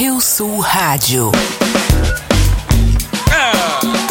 Rio Sul Rádio. Ah!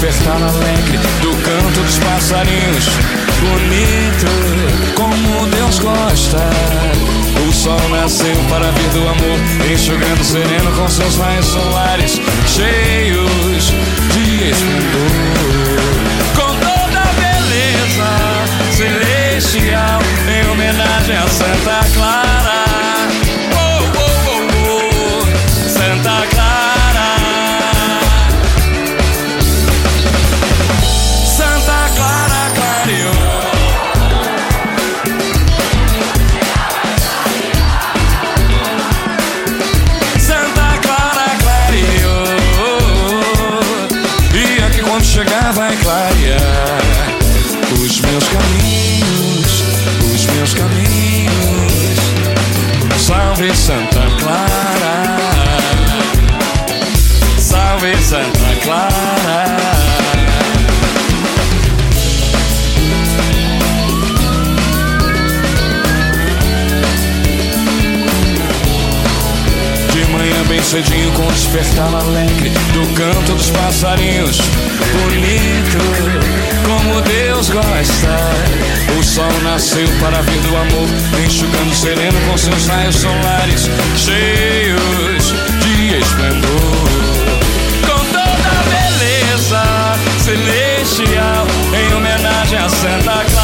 despertar alegre do canto dos passarinhos. Bonito, como Deus gosta. O sol nasceu para vir do amor, enxugando o sereno com seus raios solares, cheios de esplendor. Com toda a beleza celestial, em homenagem a Santa Clara. cedinho com o despertar alegre do canto dos passarinhos. Bonito, como Deus gosta. O sol nasceu para vir do amor, enxugando o sereno com seus raios solares, cheios de esplendor. Com toda a beleza celestial, em homenagem a Santa Clara.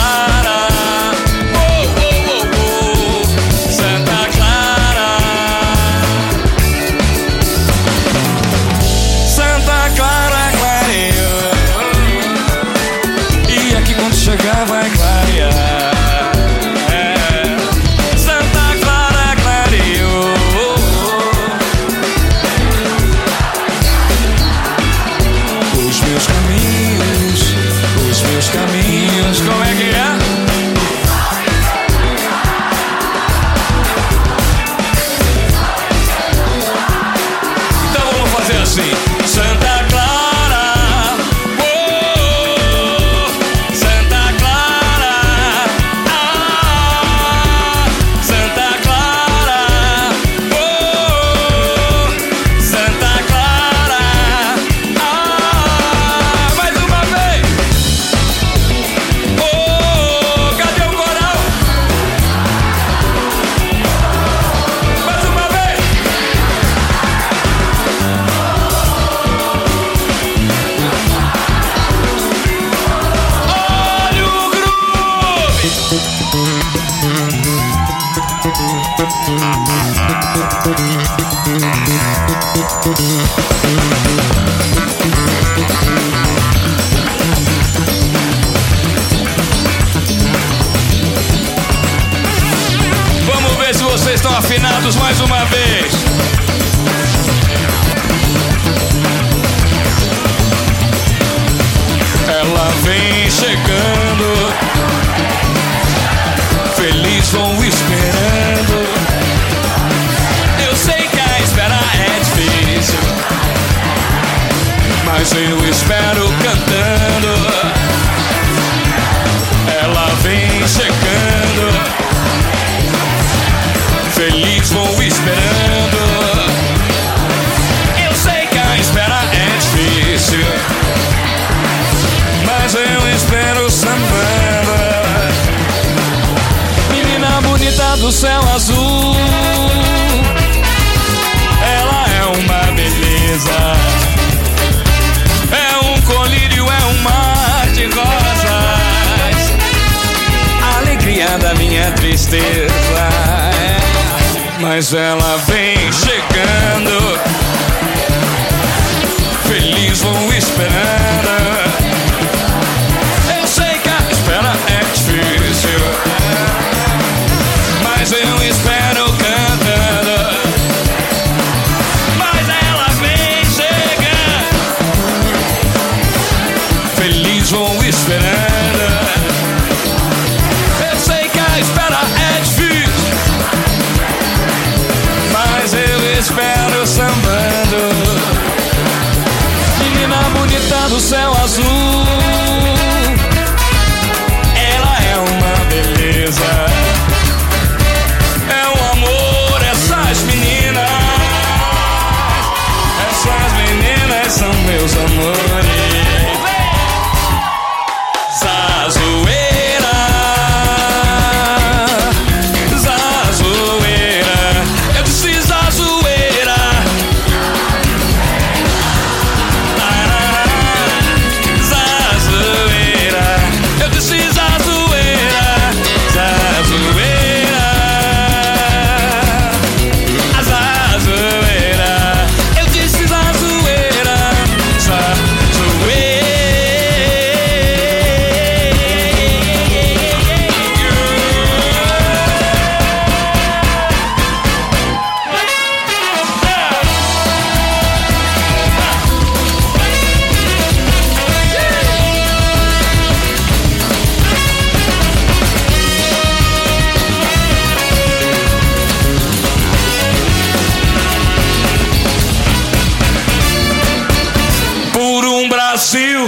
Brasil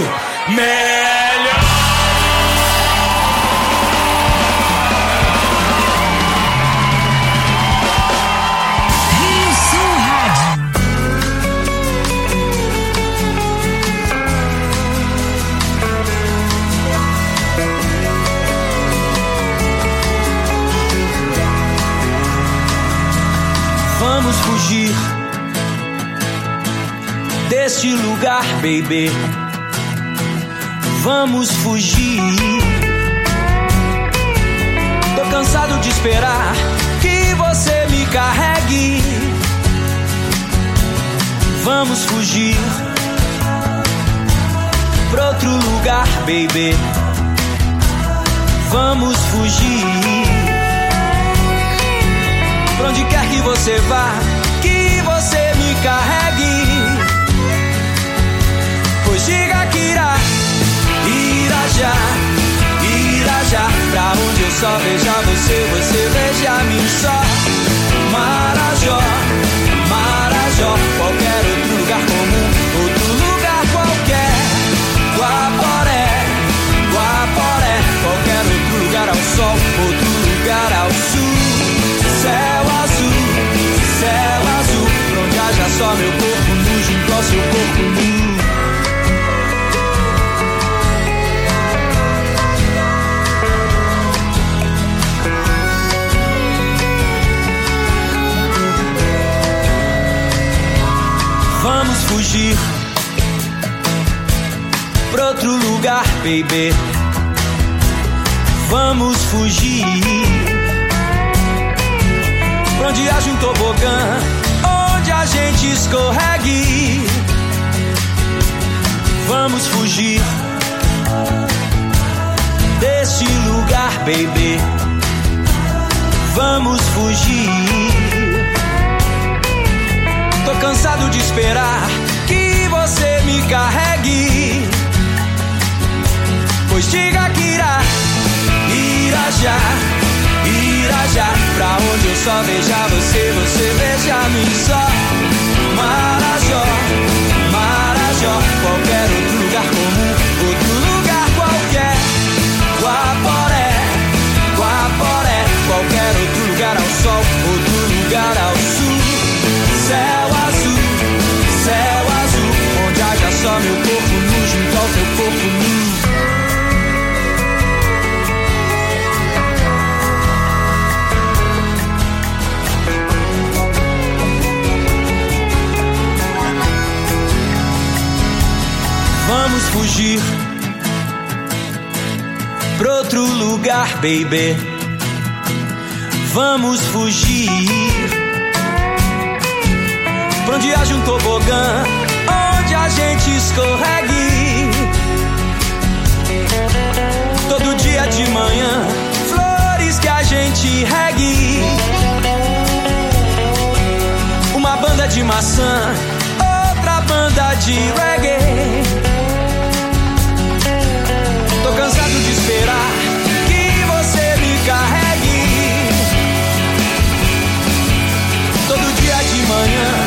melhor. Vamos fugir deste lugar, baby. Vamos fugir. Tô cansado de esperar que você me carregue. Vamos fugir pra outro lugar, baby. Vamos fugir. Pra onde quer que você vá, que você me carregue. Só veja você, você veja mim só. Marajó, Marajó, qualquer outro lugar comum, outro lugar qualquer. Guaporé, Guaporé, qualquer outro lugar ao sol, outro lugar ao sul. Céu azul, céu azul, pra onde haja só meu corpo nu junto ao seu corpo nu. Lugar, baby. Vamos fugir pra onde haja um tobogã, onde a gente escorregue. Vamos fugir desse lugar, baby. Vamos fugir. Tô cansado de esperar que você me carregue. Pois diga que irá, irá já, irá já. Pra onde eu só veja você, você veja a mim só. Marajó, Marajó, qualquer outro lugar comum, outro lugar qualquer. Guaporé, Guaporé, qualquer outro lugar ao sol, outro lugar ao sul. Céu azul, céu azul, onde haja só meu corpo nu junto ao teu corpo nu. Fugir pra outro lugar, baby. Vamos fugir Pra onde haja um tobogã, onde a gente escorregue. Todo dia de manhã, flores que a gente regue. Uma banda de maçã, outra banda de reggae. Esperar que você me carregue. Todo dia de manhã,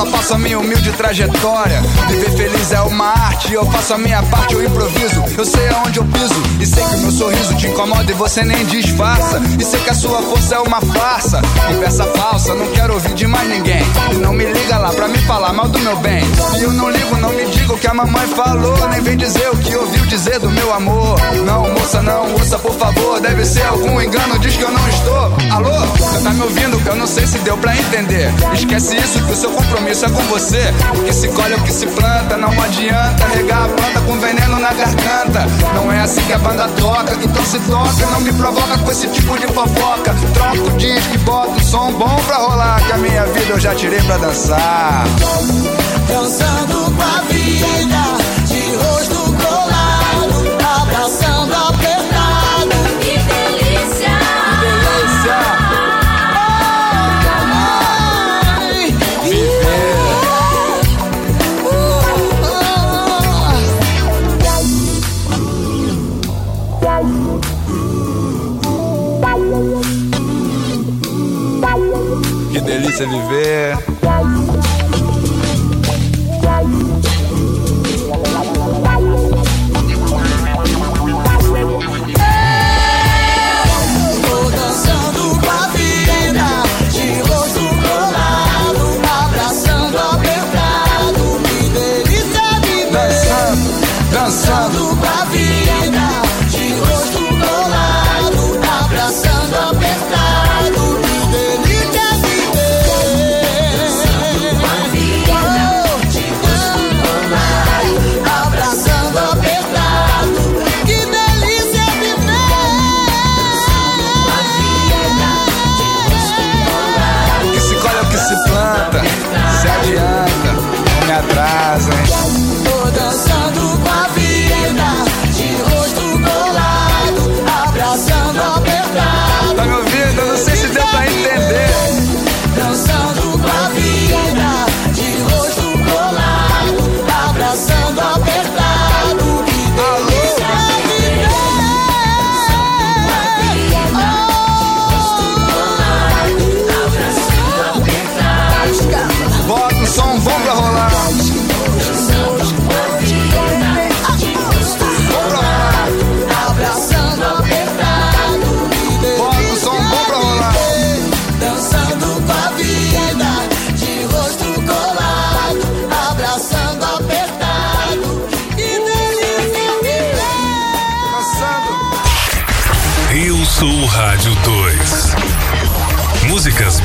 Eu faço a minha humilde trajetória. Viver feliz é uma arte, eu faço a minha parte, eu improviso. Eu sei aonde eu piso e sei que o meu sorriso te incomoda e você nem disfarça. E sei que a sua força é uma farsa. Conversa falsa, não quero ouvir de mais ninguém. E não me liga lá pra me falar mal do meu bem. E eu não ligo, não me diga o que a mamãe falou. Nem vem dizer o que ouviu dizer do meu amor. Não, moça, não, ouça por favor. Deve ser algum engano, diz que eu não estou. Alô? Você tá me ouvindo? Que eu não sei se deu pra entender. Esquece isso, que o seu compromisso é com você. O que se colhe é o que se planta. Não adianta regar a planta com veneno na garganta. Não é assim que a banda toca, então se toca. Não me provoca com esse tipo de fofoca. Troca o disco e bota o som bom pra rolar. Que a minha vida eu já tirei pra dançar. Dançando com a vida, Delícia viver.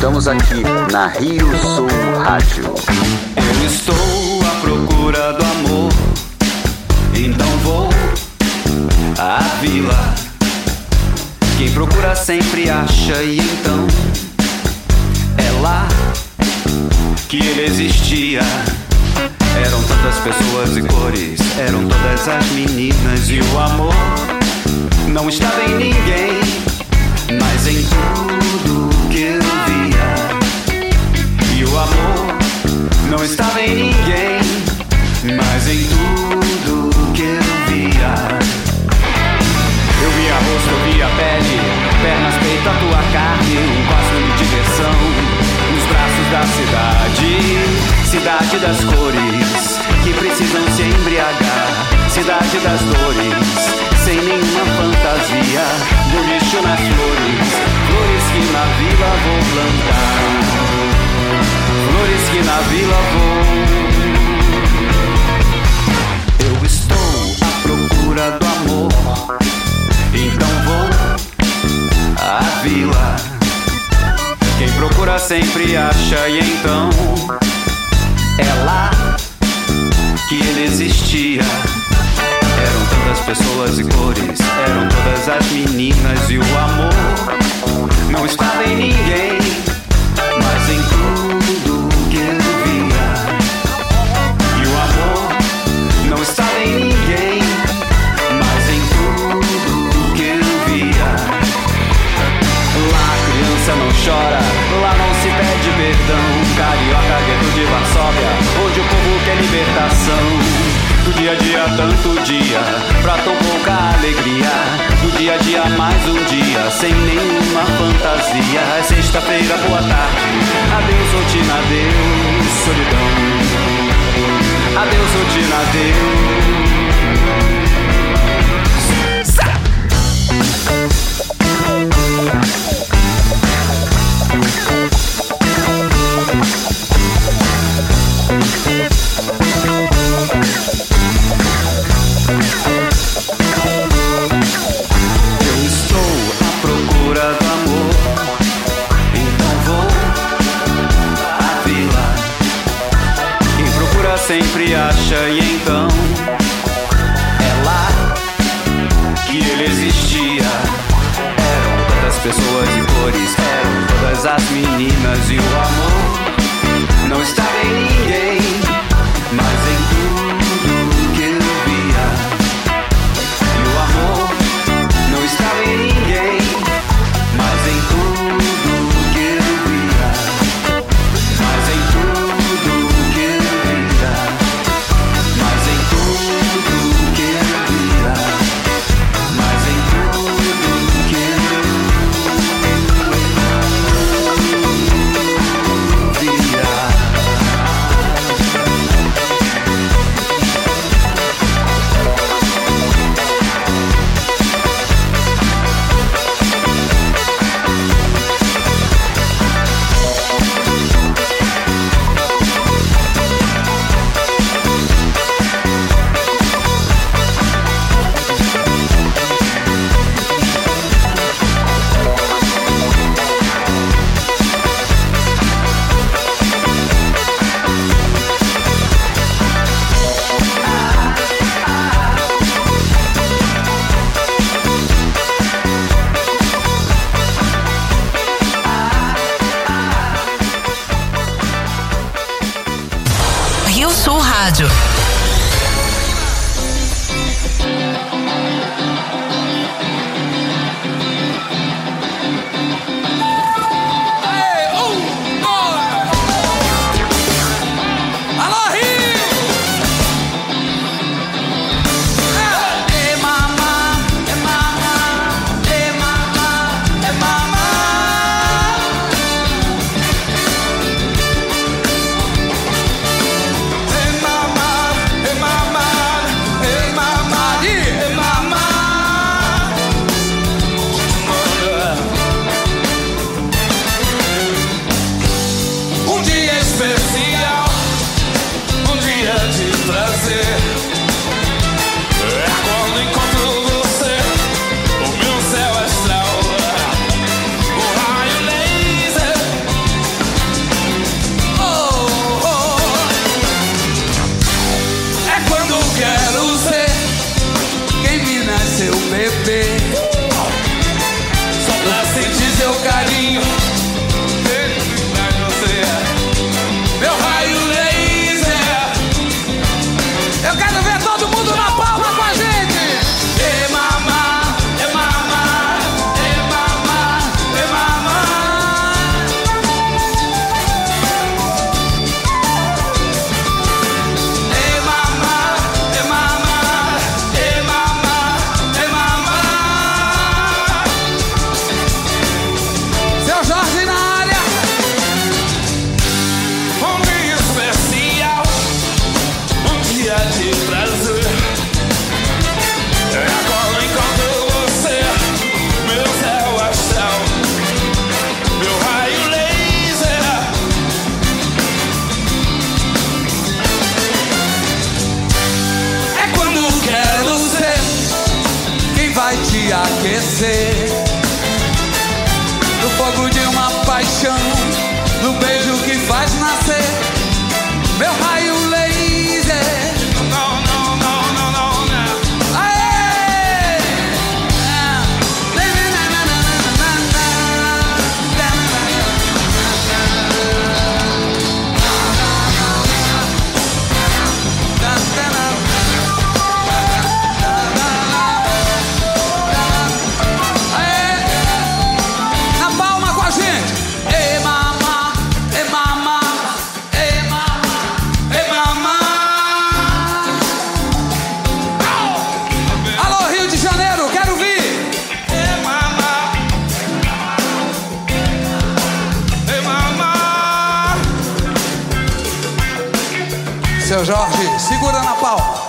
Estamos aqui na Rio Sul Rádio. pessoas e cores eram todas as meninas e o amor não estava em ninguém. pau.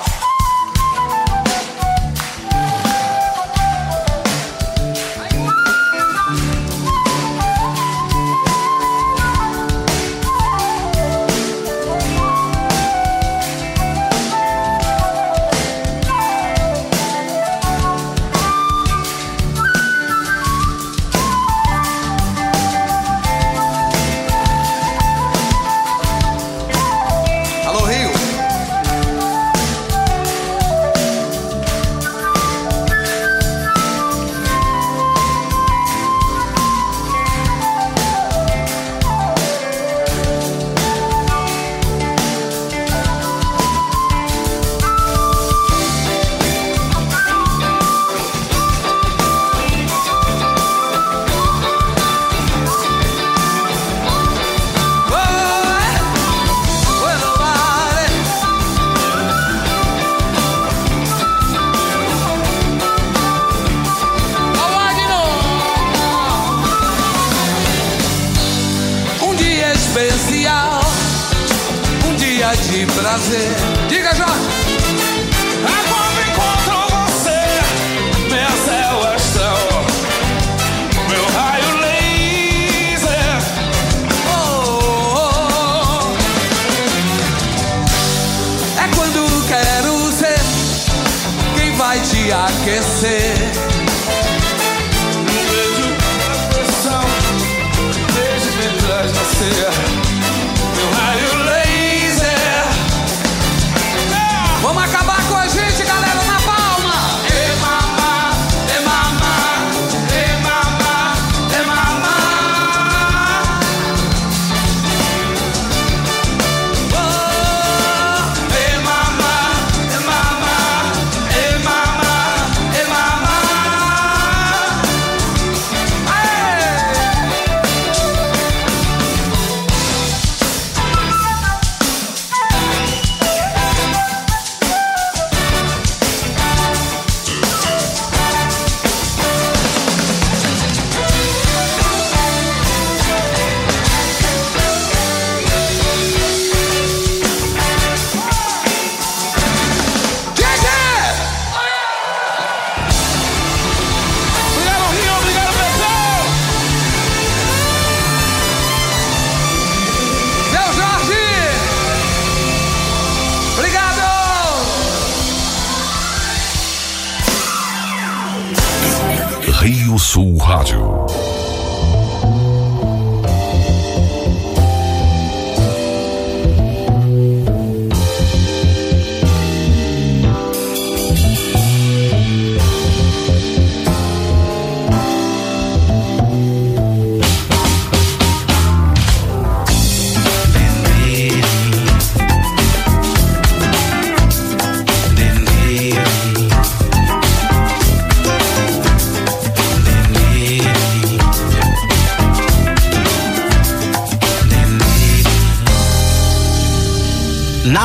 Rio Sul Rádio.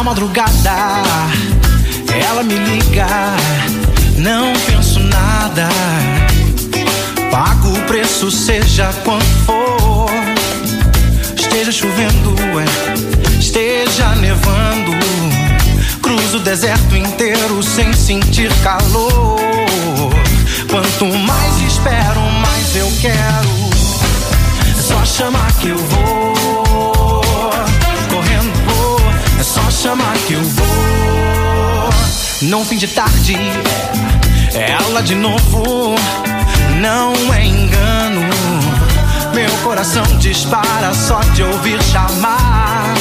madrugada, ela me liga, não penso nada. Pago o preço, seja quanto for. Esteja chovendo, é, esteja nevando. Cruzo o deserto inteiro sem sentir calor. Quanto mais espero, mais eu quero. É só chamar que eu vou. chamar que eu vou. Não fim de tarde, é ela de novo. Não é engano, meu coração dispara só de ouvir chamar.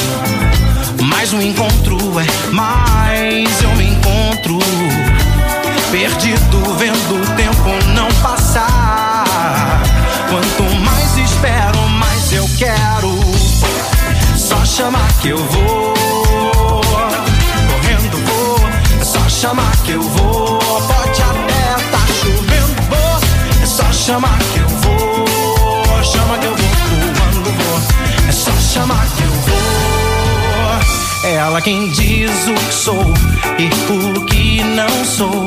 Mais um encontro, é mais eu me encontro. Perdido, vendo o tempo não passar. Quanto mais espero, mais eu quero. Só chamar que eu vou. Chamar que eu vou. Pode até tá chovendo. É só chamar que eu vou. Chama que eu vou. Voando vou. É só chamar que eu vou. Ela quem diz o que sou e o que não sou.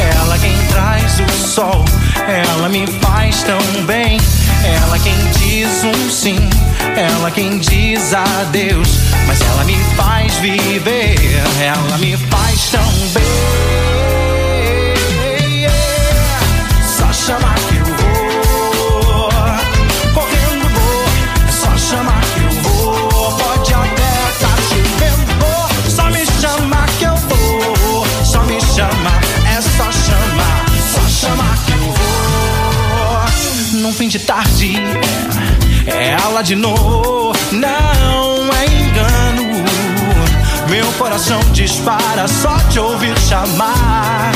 Ela quem traz o sol. Ela me faz tão bem. Ela quem diz um sim. Ela quem diz adeus. Mas ela me faz viver. Ela me tão bem. Só chamar que eu vou. Correndo vou. É só chamar que eu vou. Pode até tá vou. Só me chamar que eu vou. Só me chamar. É só chamar. Só chamar que eu vou. Num fim de tarde. É ela de novo. Não é engano. Coração dispara só de ouvir chamar.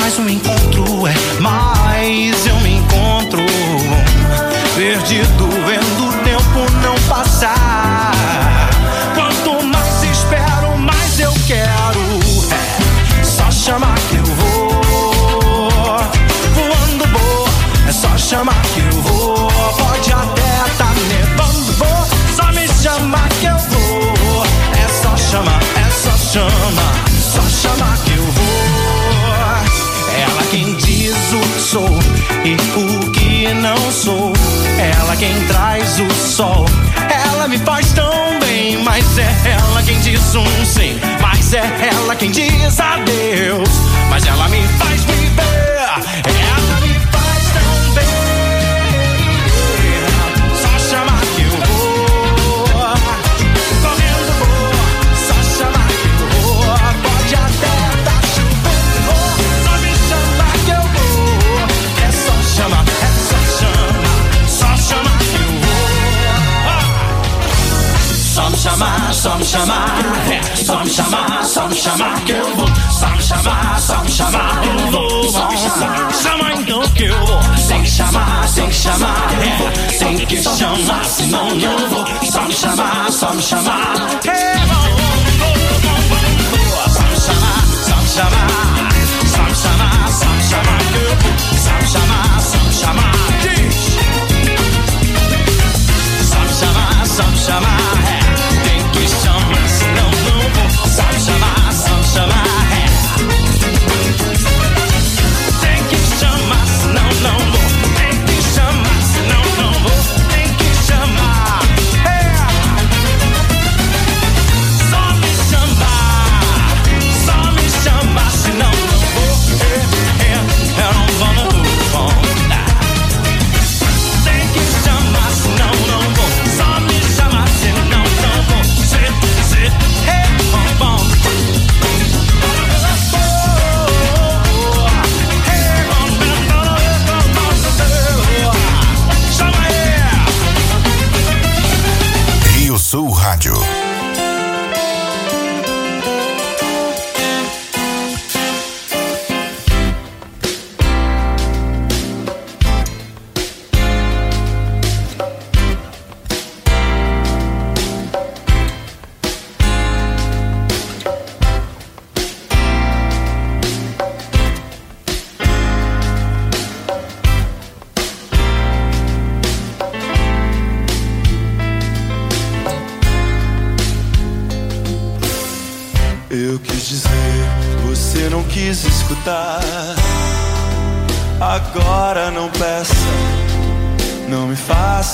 Mais um encontro é mais eu me encontro. Perdido vendo não sou. Ela quem traz o sol. Ela me faz tão bem, mas é ela quem diz um sim. Mas é ela quem diz adeus. Mas ela me faz viver. Chamar, é, só me chamar, só me chamar que eu vou. Só me chamar, só me chamar, eu vou. Só me chamar, chama então que eu vou. Que chamar, que chamar, é, tem que chamar, senão não vou. Só me chamar, só me chamar. É, vou. Só me chamar, só me chamar, só me chamar, só me chamar que eu vou. Só me chamar, só me chamar. Só me chamar, só me chamar,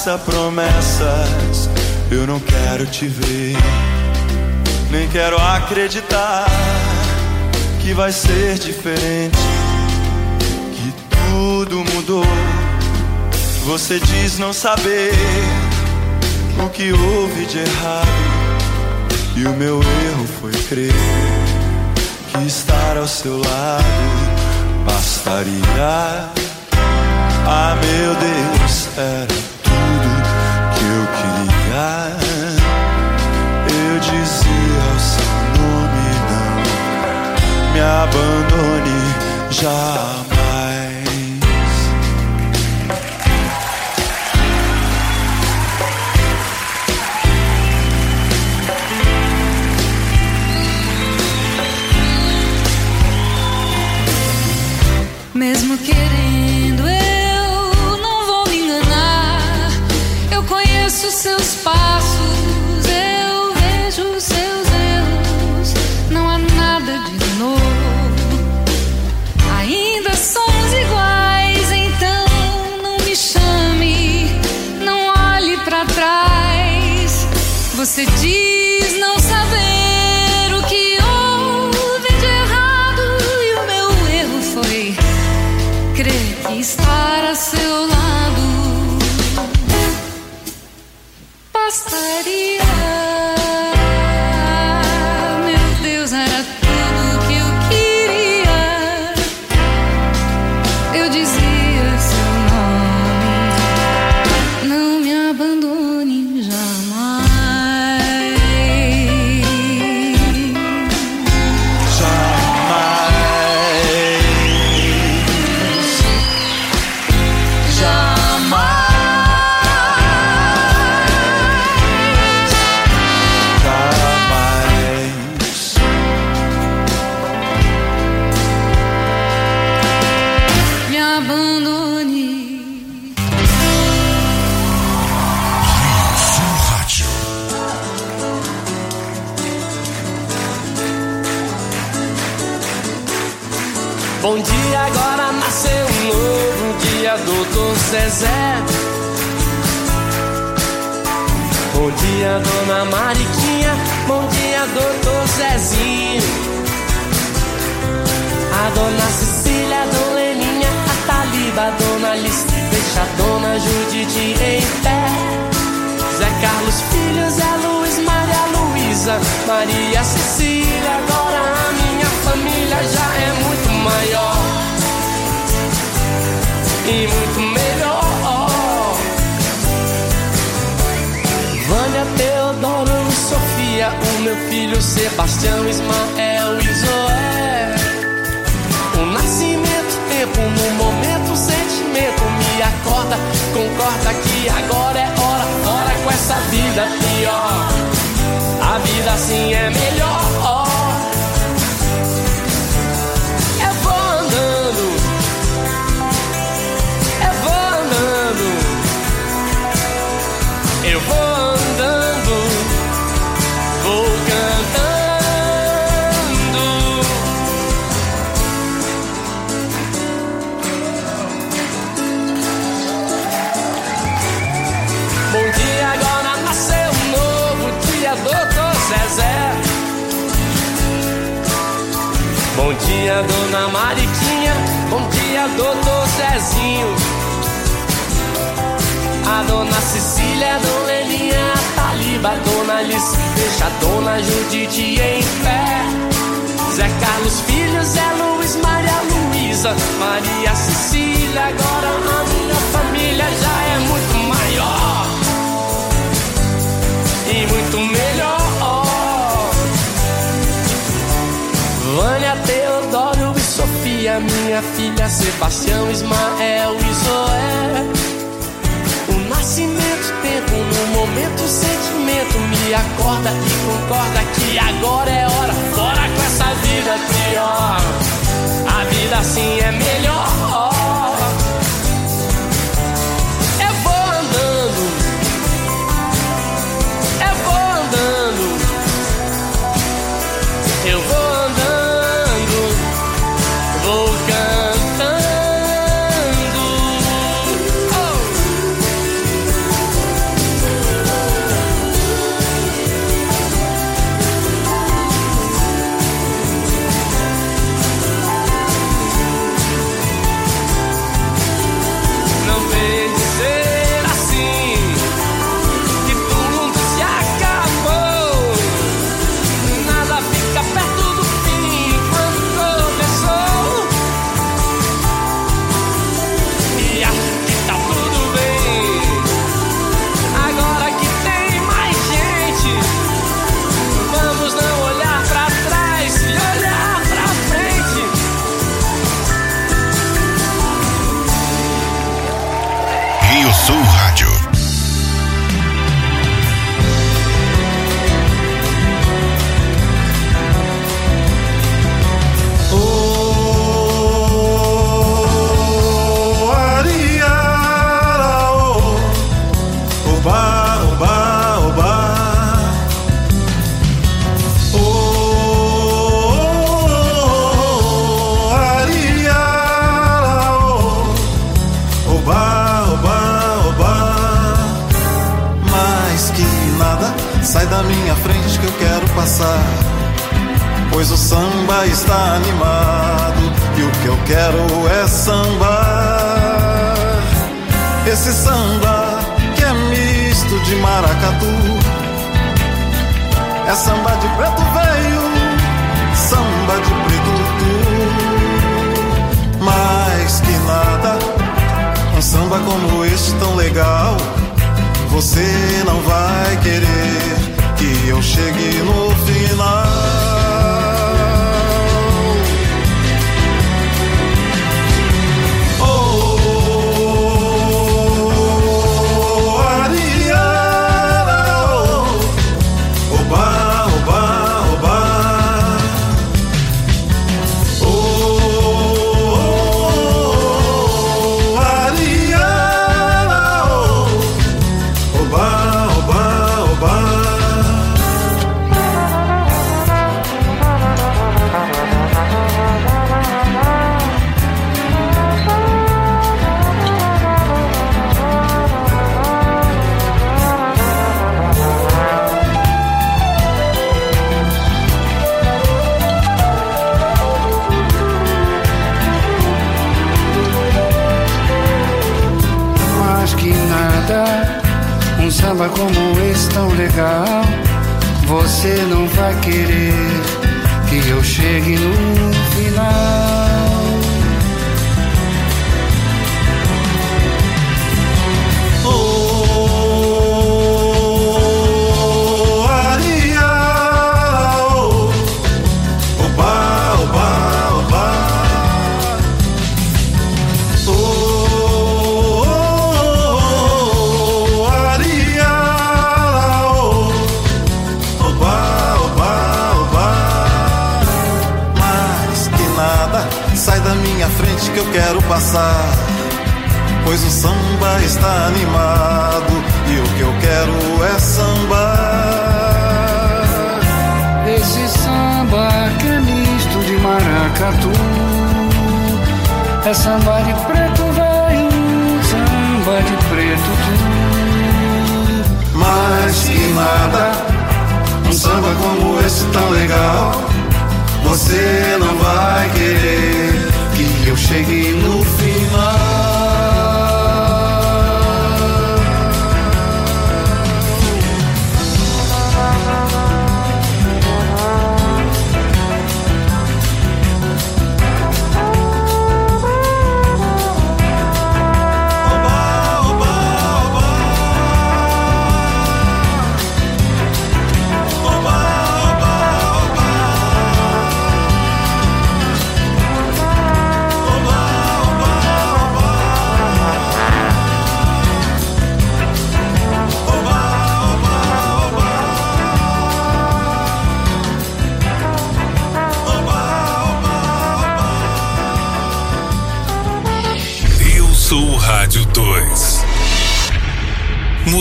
faça promessas. Eu não quero te ver, nem quero acreditar que vai ser diferente. Que tudo mudou. Você diz não saber o que houve de errado. E o meu erro foi crer que estar ao seu lado bastaria. Ah, meu Deus, era eu dizia o seu nome, não me abandone já. se diz.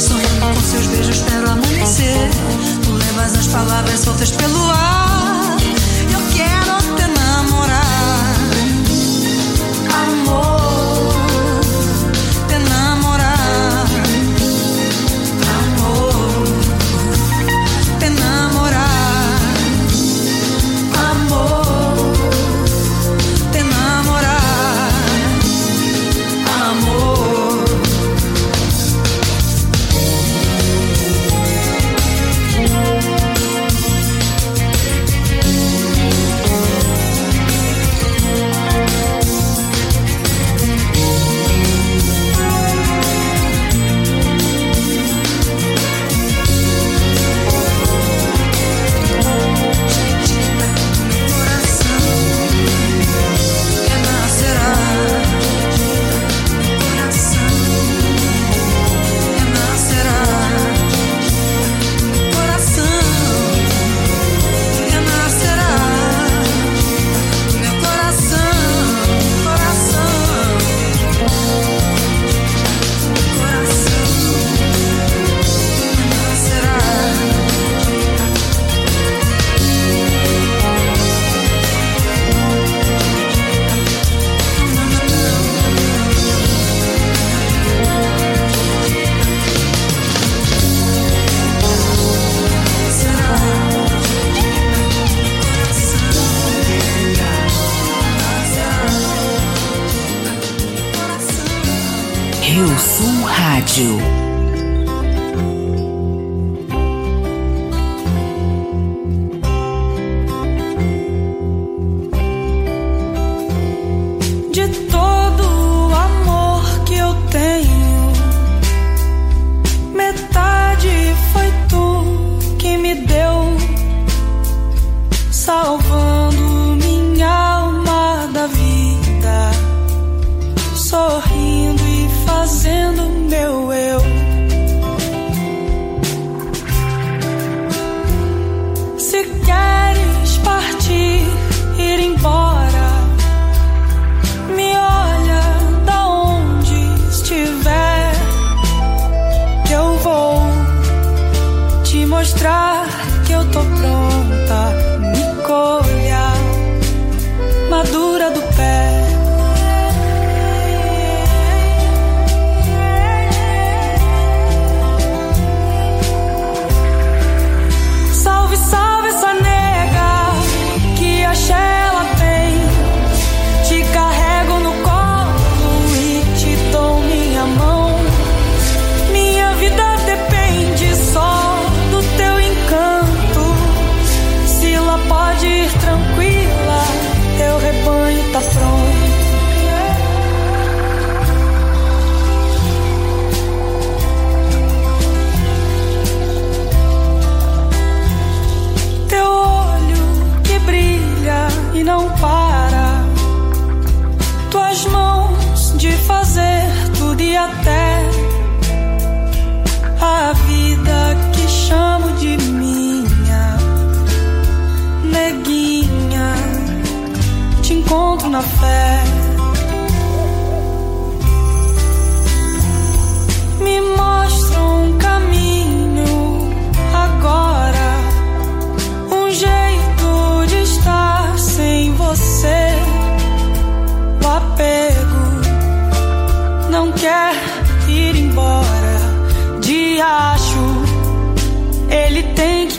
Sorrindo com seus beijos, espero amanhecer. Tu levas as palavras soltas pelo ar.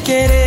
querer.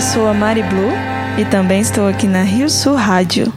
sou a Mari Blue e também estou aqui na Rio Sul Rádio.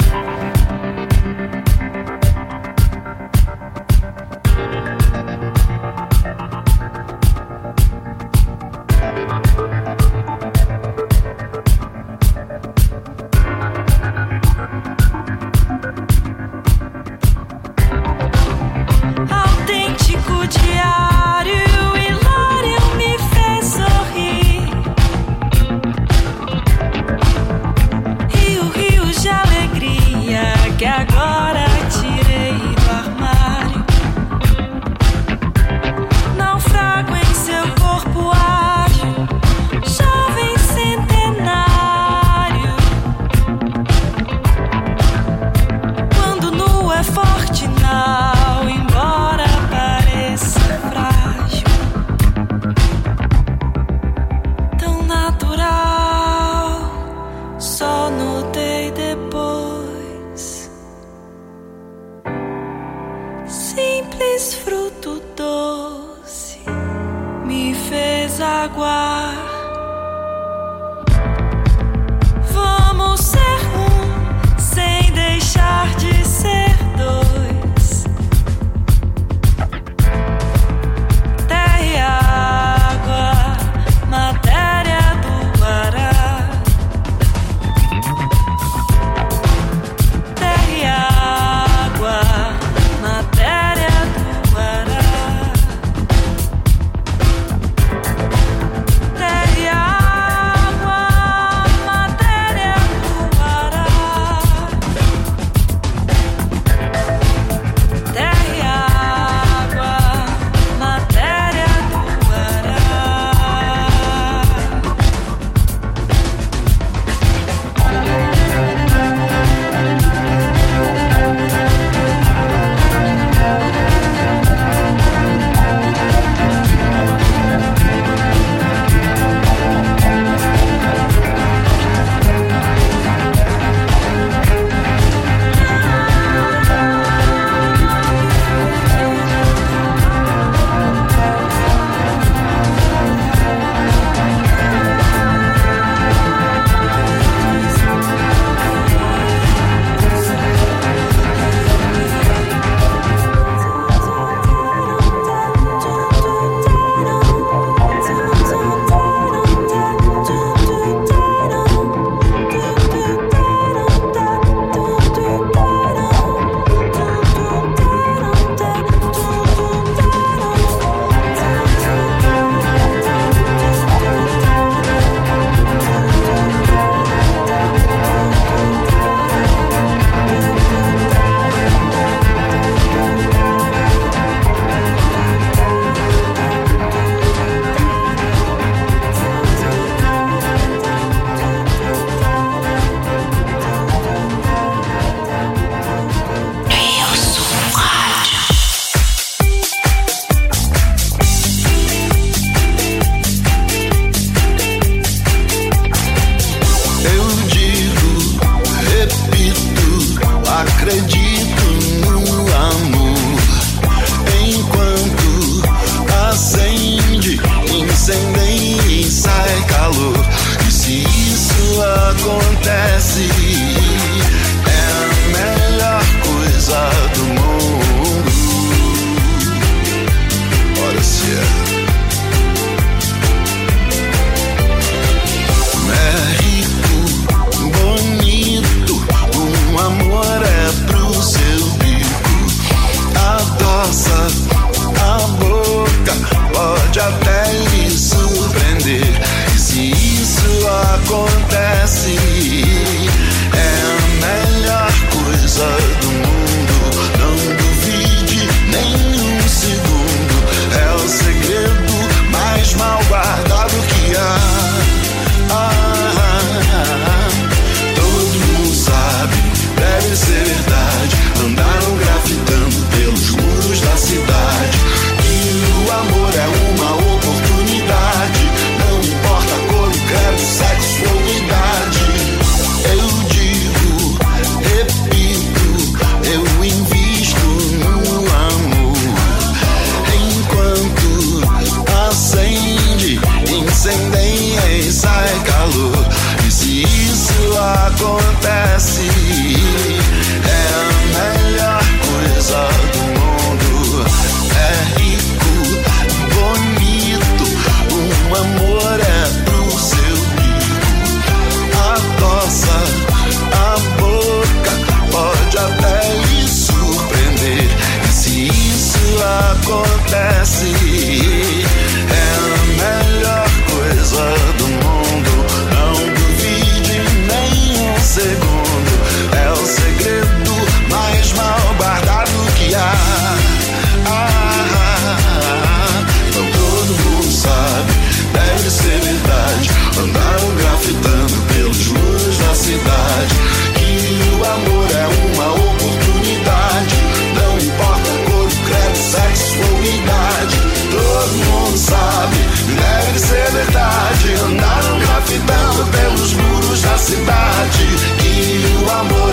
ninguém sai é calor. E se isso acontece? cidade. O amor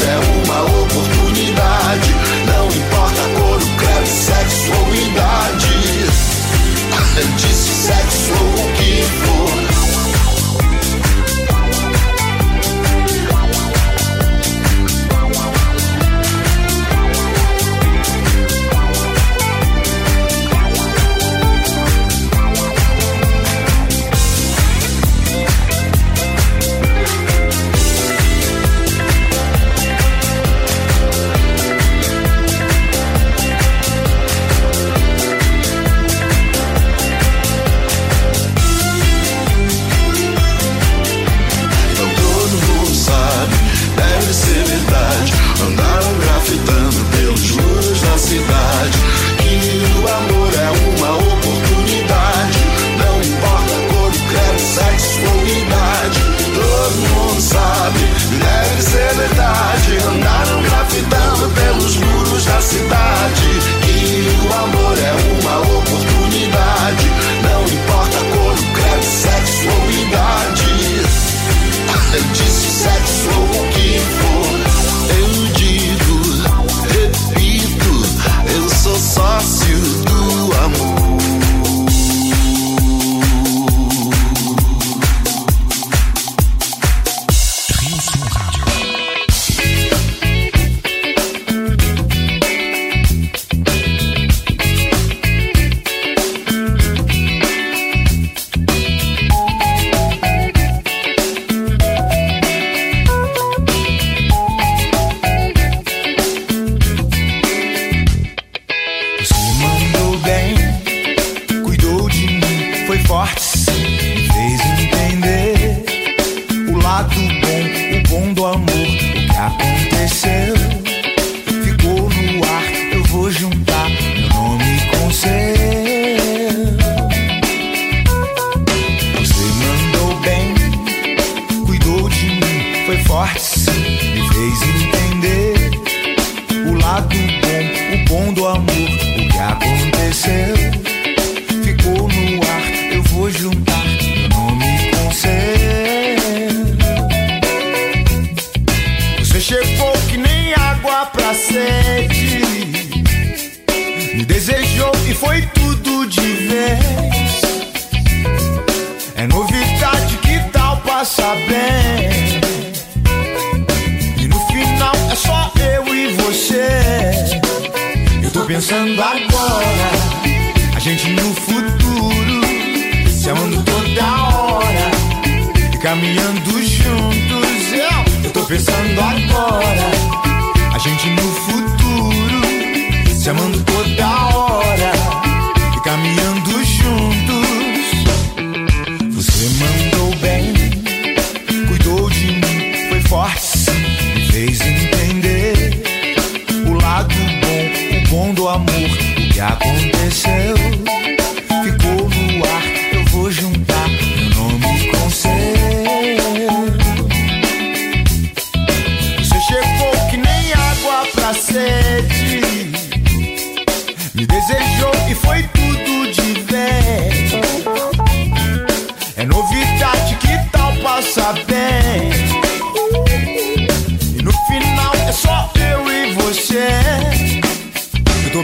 bem. E no final é só eu e você. Eu tô pensando agora, a gente no futuro, se amando toda hora e caminhando juntos. Eu, eu tô pensando agora, a gente no futuro, se amando toda hora. myself.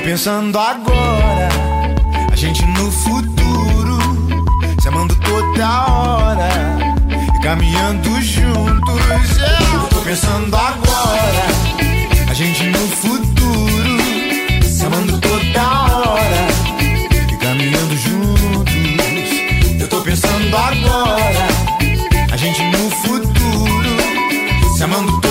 Pensando agora, a gente no futuro, se amando toda hora e caminhando juntos. Eu tô pensando agora, a gente no futuro, se amando toda hora e caminhando juntos. Eu tô pensando agora, a gente no futuro, se amando toda hora.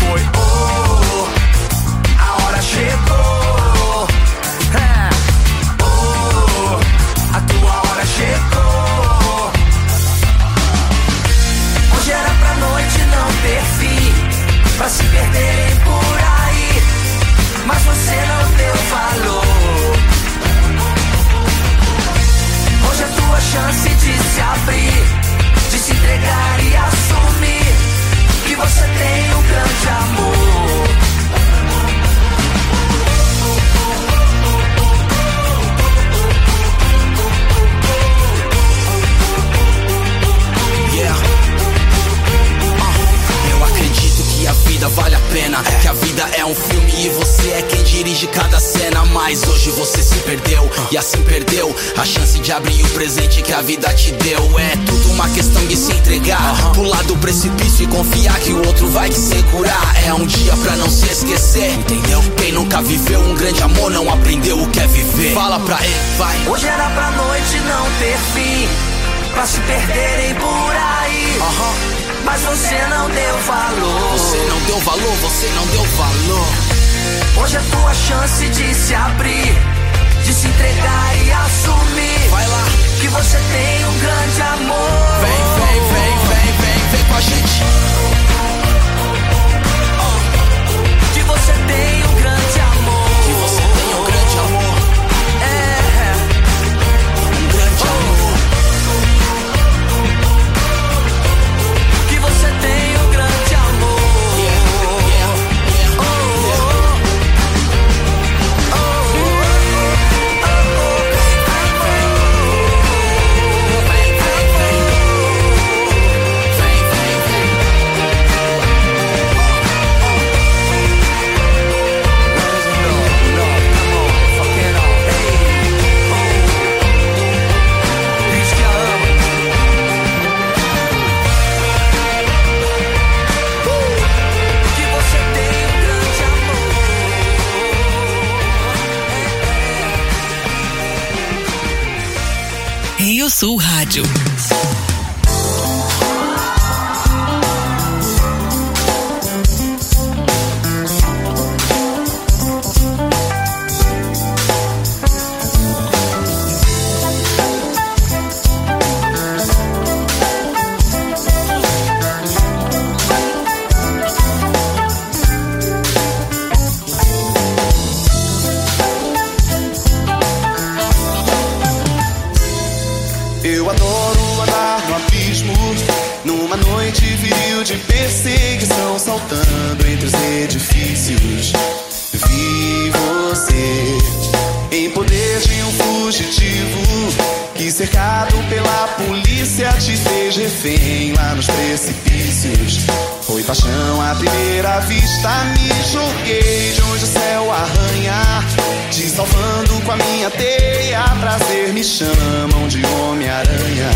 Foi Oh, a hora chegou É, oh, a tua hora chegou Hoje era pra noite não ter fim, pra se perderem por aí. Mas você não deu valor. Hoje é tua chance de se abrir, de se entregar você tem um grande amor. Yeah. Eu acredito que a vida vale a pena. Que a vida é um filme e você é quem dirige cada cena. Mas hoje você se perdeu e assim perdeu a chance de abrir o presente que a vida te deu. É tudo uma questão de se entregar, pular do precipício e confiar que o outro vai te segurar. É um dia pra não se esquecer, entendeu? Quem nunca viveu um grande amor não aprendeu o que é viver. Fala pra ele, vai. Hoje era pra noite não ter fim pra se perderem por aí. Mas você não deu valor. Você não deu valor, você não deu valor. Hoje é tua chance de se abrir, de se entregar e assumir. Vai lá, que você tem um grande amor. Vem, vem, vem, vem, vem, vem com a gente. Que você tem um Sul Rádio. Cercado pela polícia, te fez refém lá nos precipícios. Foi paixão à primeira vista, me joguei de onde o céu arranha. Te salvando com a minha teia, prazer me chamam de Homem-Aranha.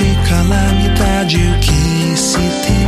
de calamidade o que se tem.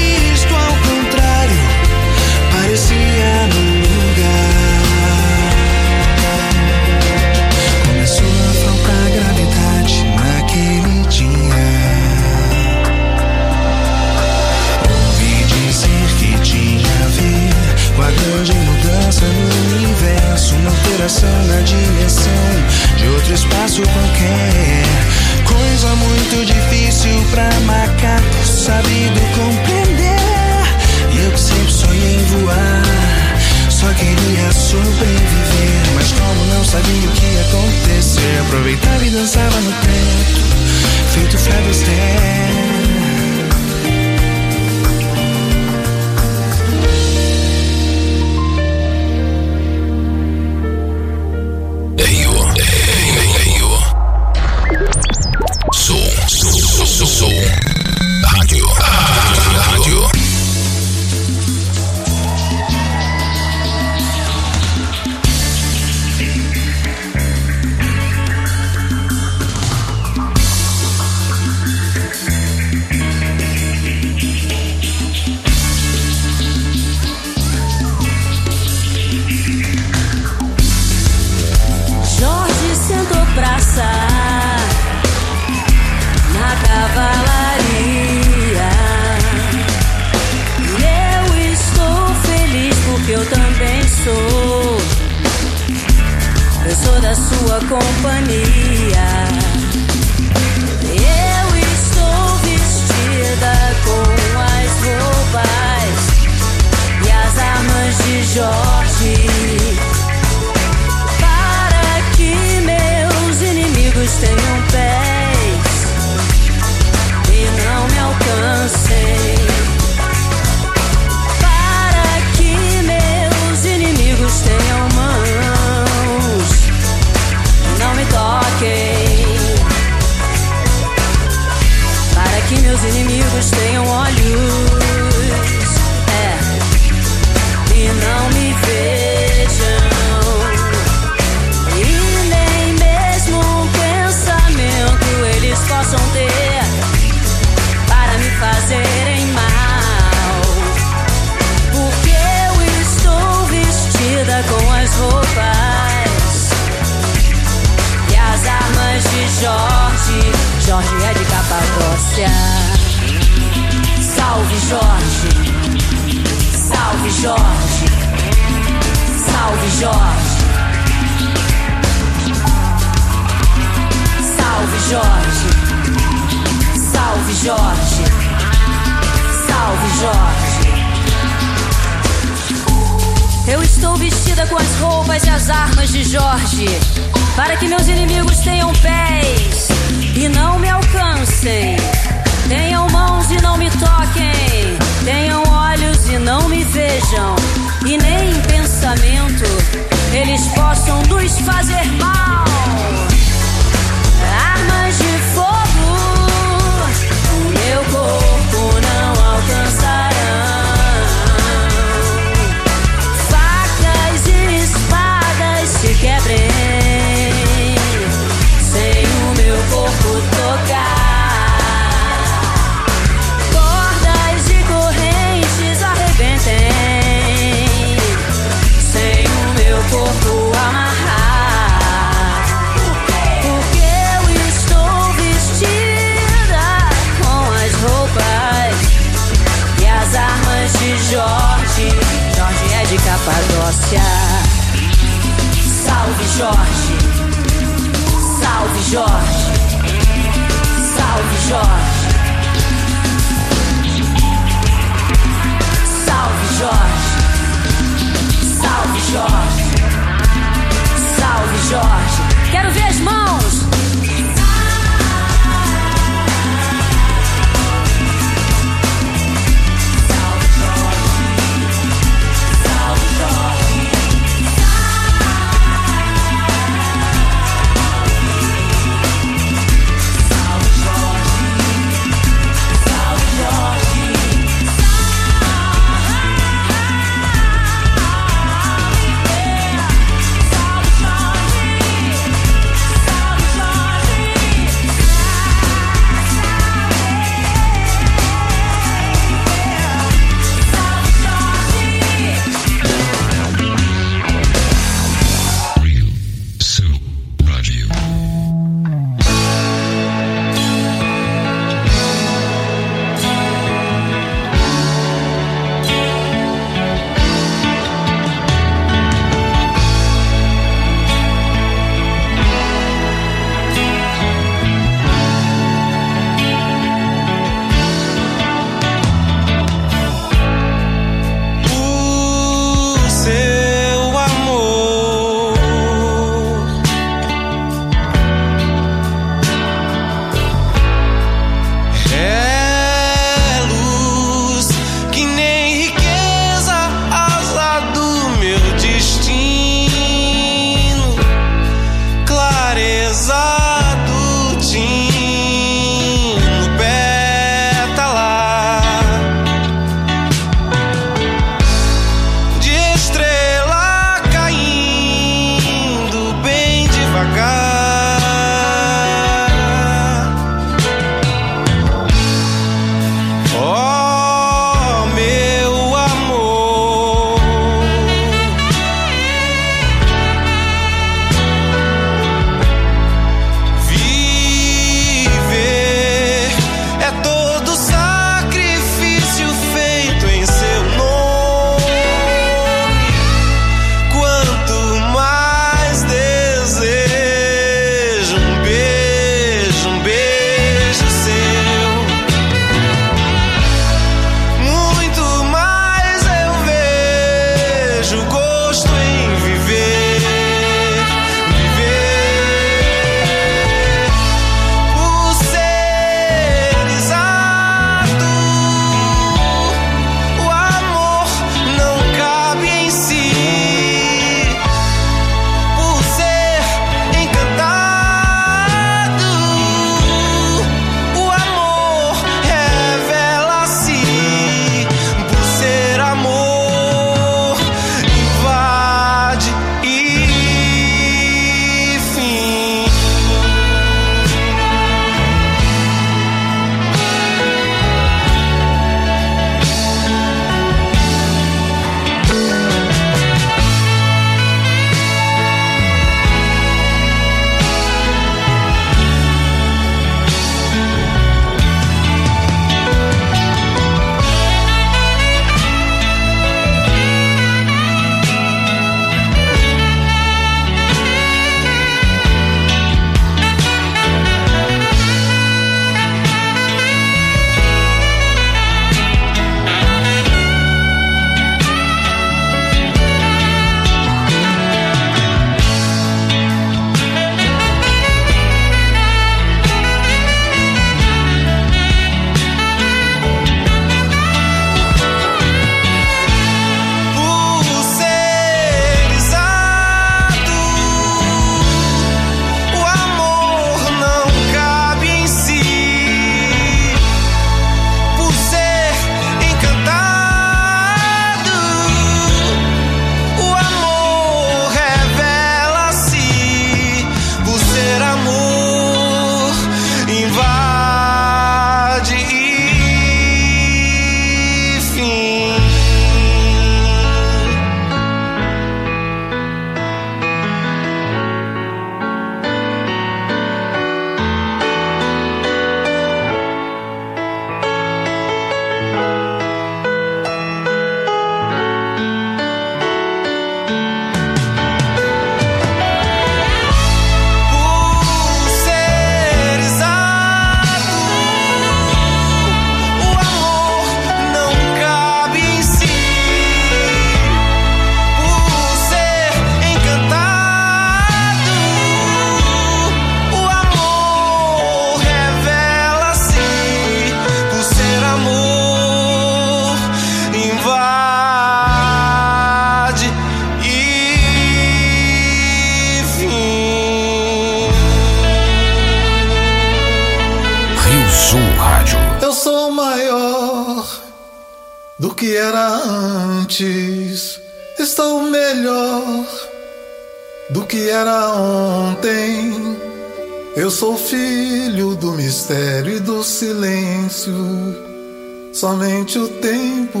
Somente o tempo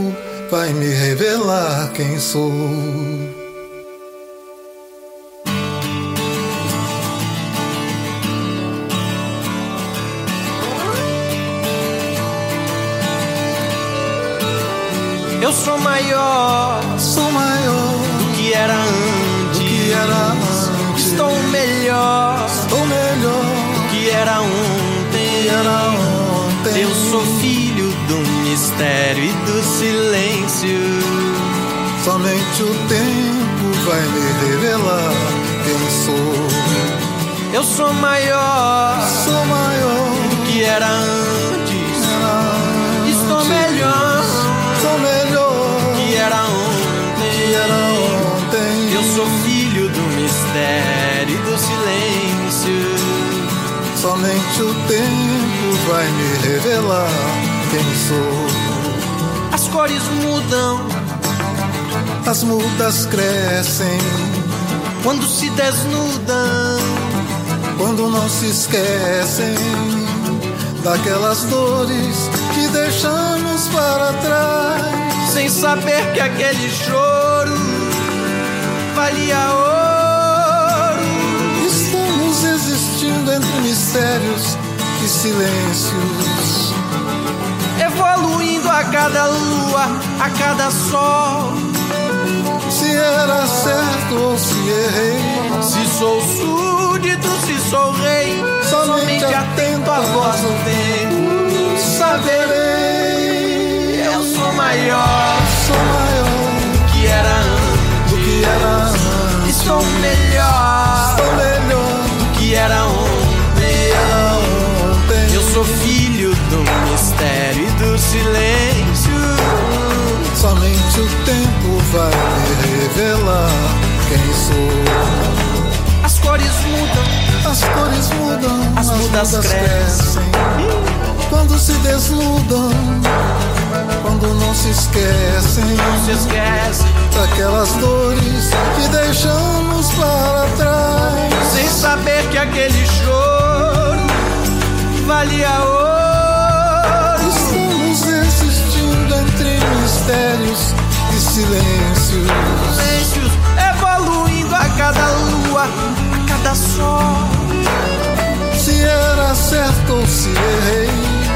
vai me revelar quem sou. Eu sou maior, sou maior do que era antes. que era antes. Estou melhor Estou melhor do que era ontem. que era ontem. Eu sou mistério e do silêncio. Somente o tempo vai me revelar quem sou. Eu sou maior Sou maior do que era antes. era Estou antes. melhor Sou melhor do que era do que era ontem. ontem. Eu sou filho do mistério e do silêncio. Somente o tempo vai me revelar As cores mudam As mudas crescem quando se desnudam. quando não se esquecem daquelas dores que deixamos para trás. sem saber que aquele choro valia ouro. Estamos existindo entre mistérios e silêncios. Evoluindo a cada lua, a cada sol. Se era certo ou se errei, Se sou súdito, se sou rei, Somente somente atento à voz do tempo. Saberei, eu sou maior sou maior do que era antes. do que era antes. Estou melhor Sou melhor do que era ontem. Sou filho do mistério e do silêncio. Somente o tempo vai me revelar quem sou. As cores mudam, As cores mudam, As mudas crescem. Quando se desnudam, quando não se esquecem não se esquece. daquelas dores que deixamos para trás. Sem saber que aquele choro valia ouro. Estamos existindo entre mistérios e silêncios. Silêncios evoluindo a cada lua, a cada sol. Se era certo ou se errei,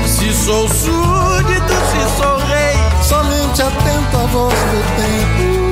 Se sou súdito, se sou rei, somente atento à voz do tempo.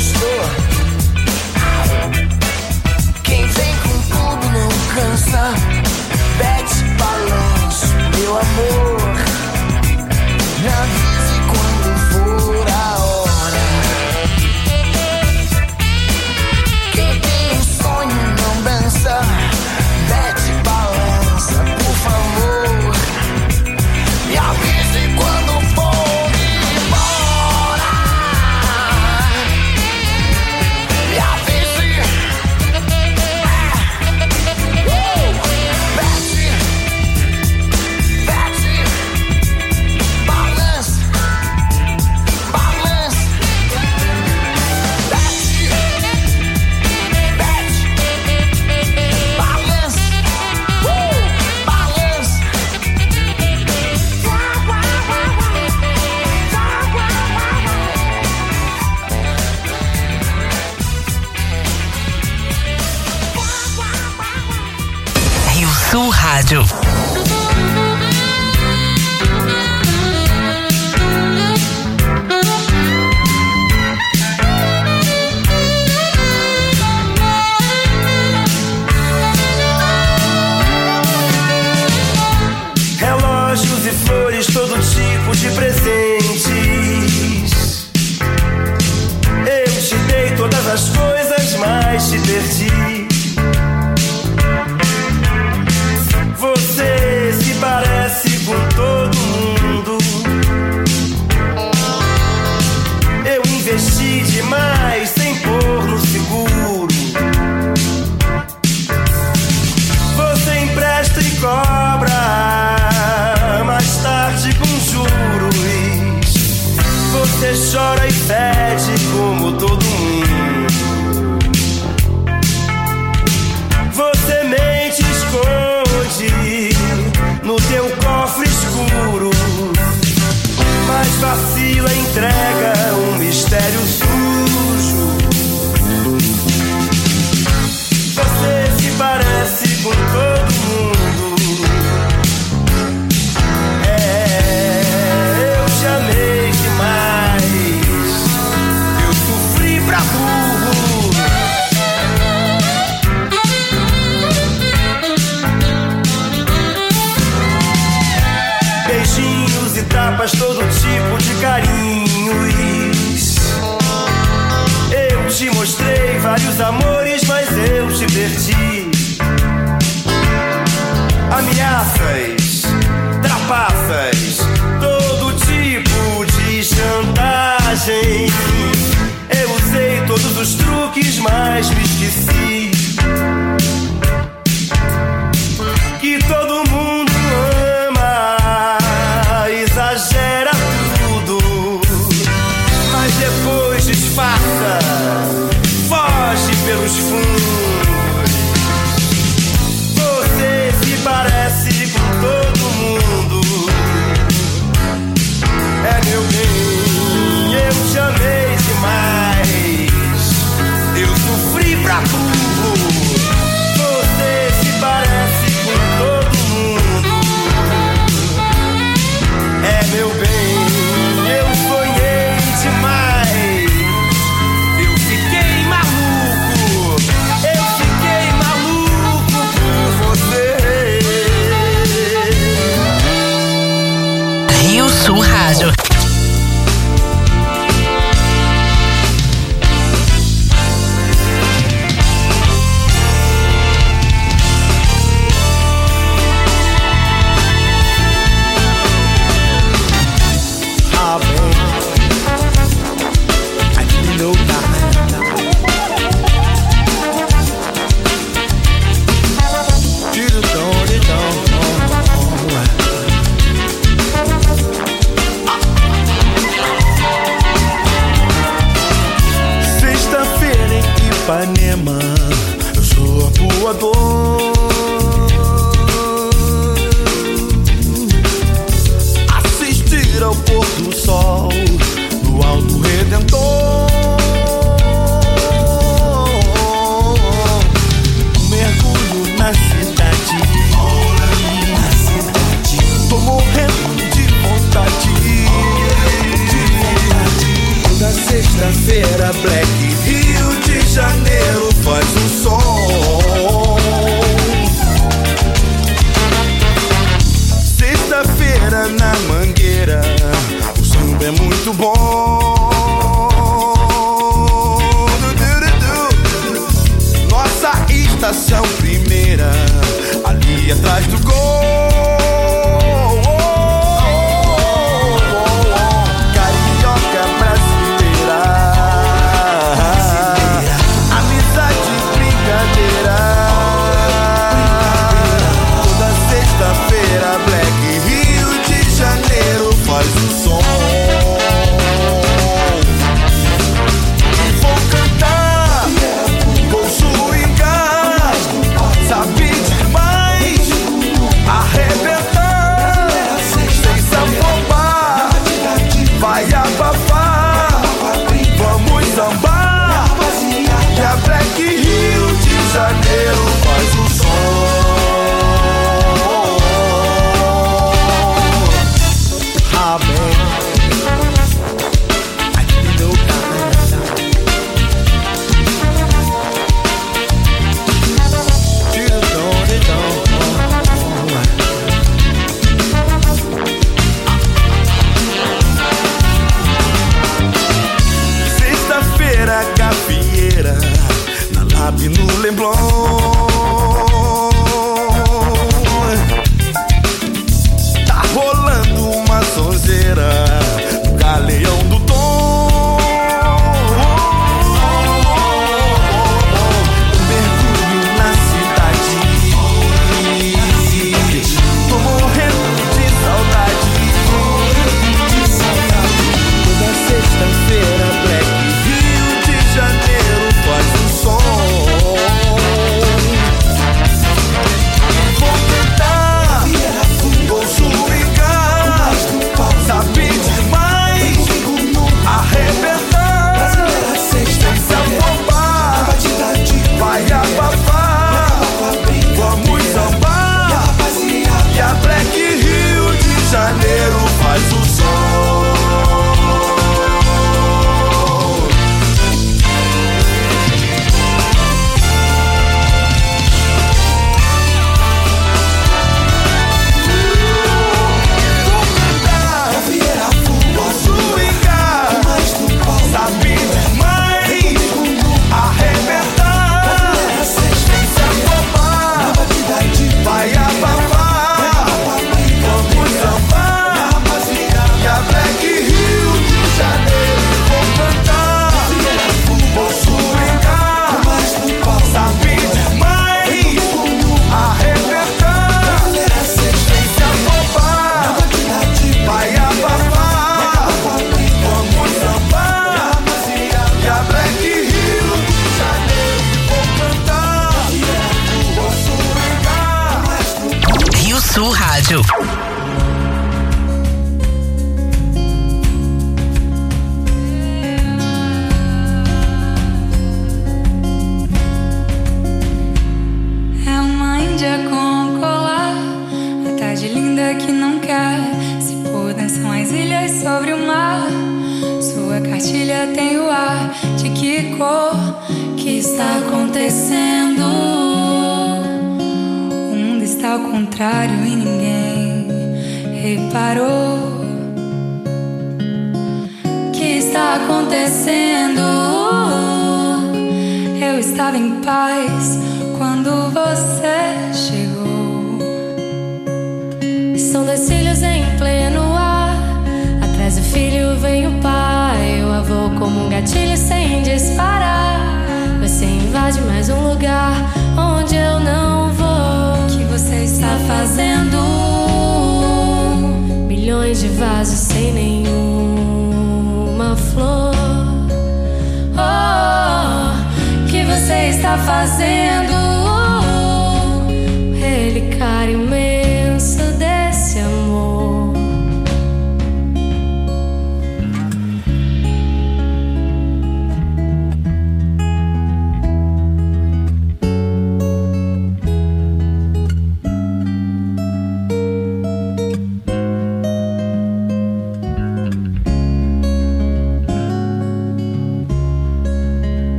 store.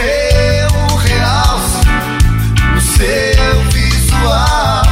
Um realce no seu visual.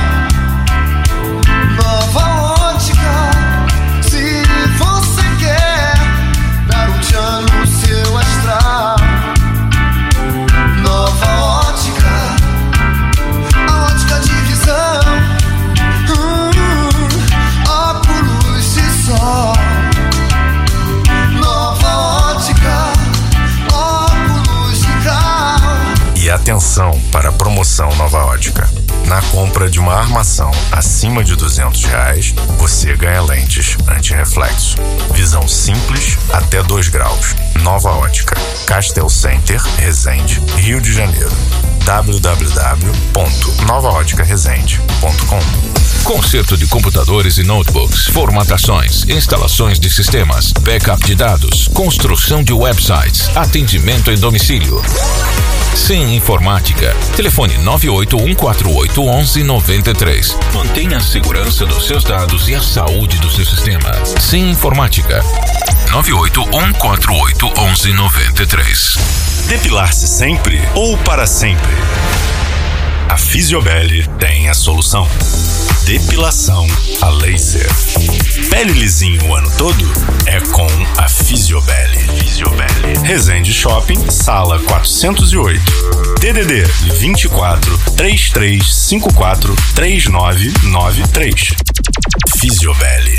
Atenção para a promoção Nova Ótica. Na compra de uma armação acima de 200 reais, você ganha lentes anti-reflexo. Visão simples até 2 graus. Nova Ótica. Castel Center, Resende, Rio de Janeiro. www.novaóticaresende.com Conserto de computadores e notebooks, formatações, instalações de sistemas, backup de dados, construção de websites, atendimento em domicílio. Sim Informática. Telefone 981481193. Mantenha a segurança dos seus dados e a saúde do seu sistema. Sim Informática. 981481193. Depilar-se sempre ou para sempre? A Fisiobel tem a solução. Depilação a laser. Pele lisinho o ano todo? É com a Fisiobel. Fisiobel. Resende Shopping, sala 408. DDD 24 3354 3993. Fisiobel.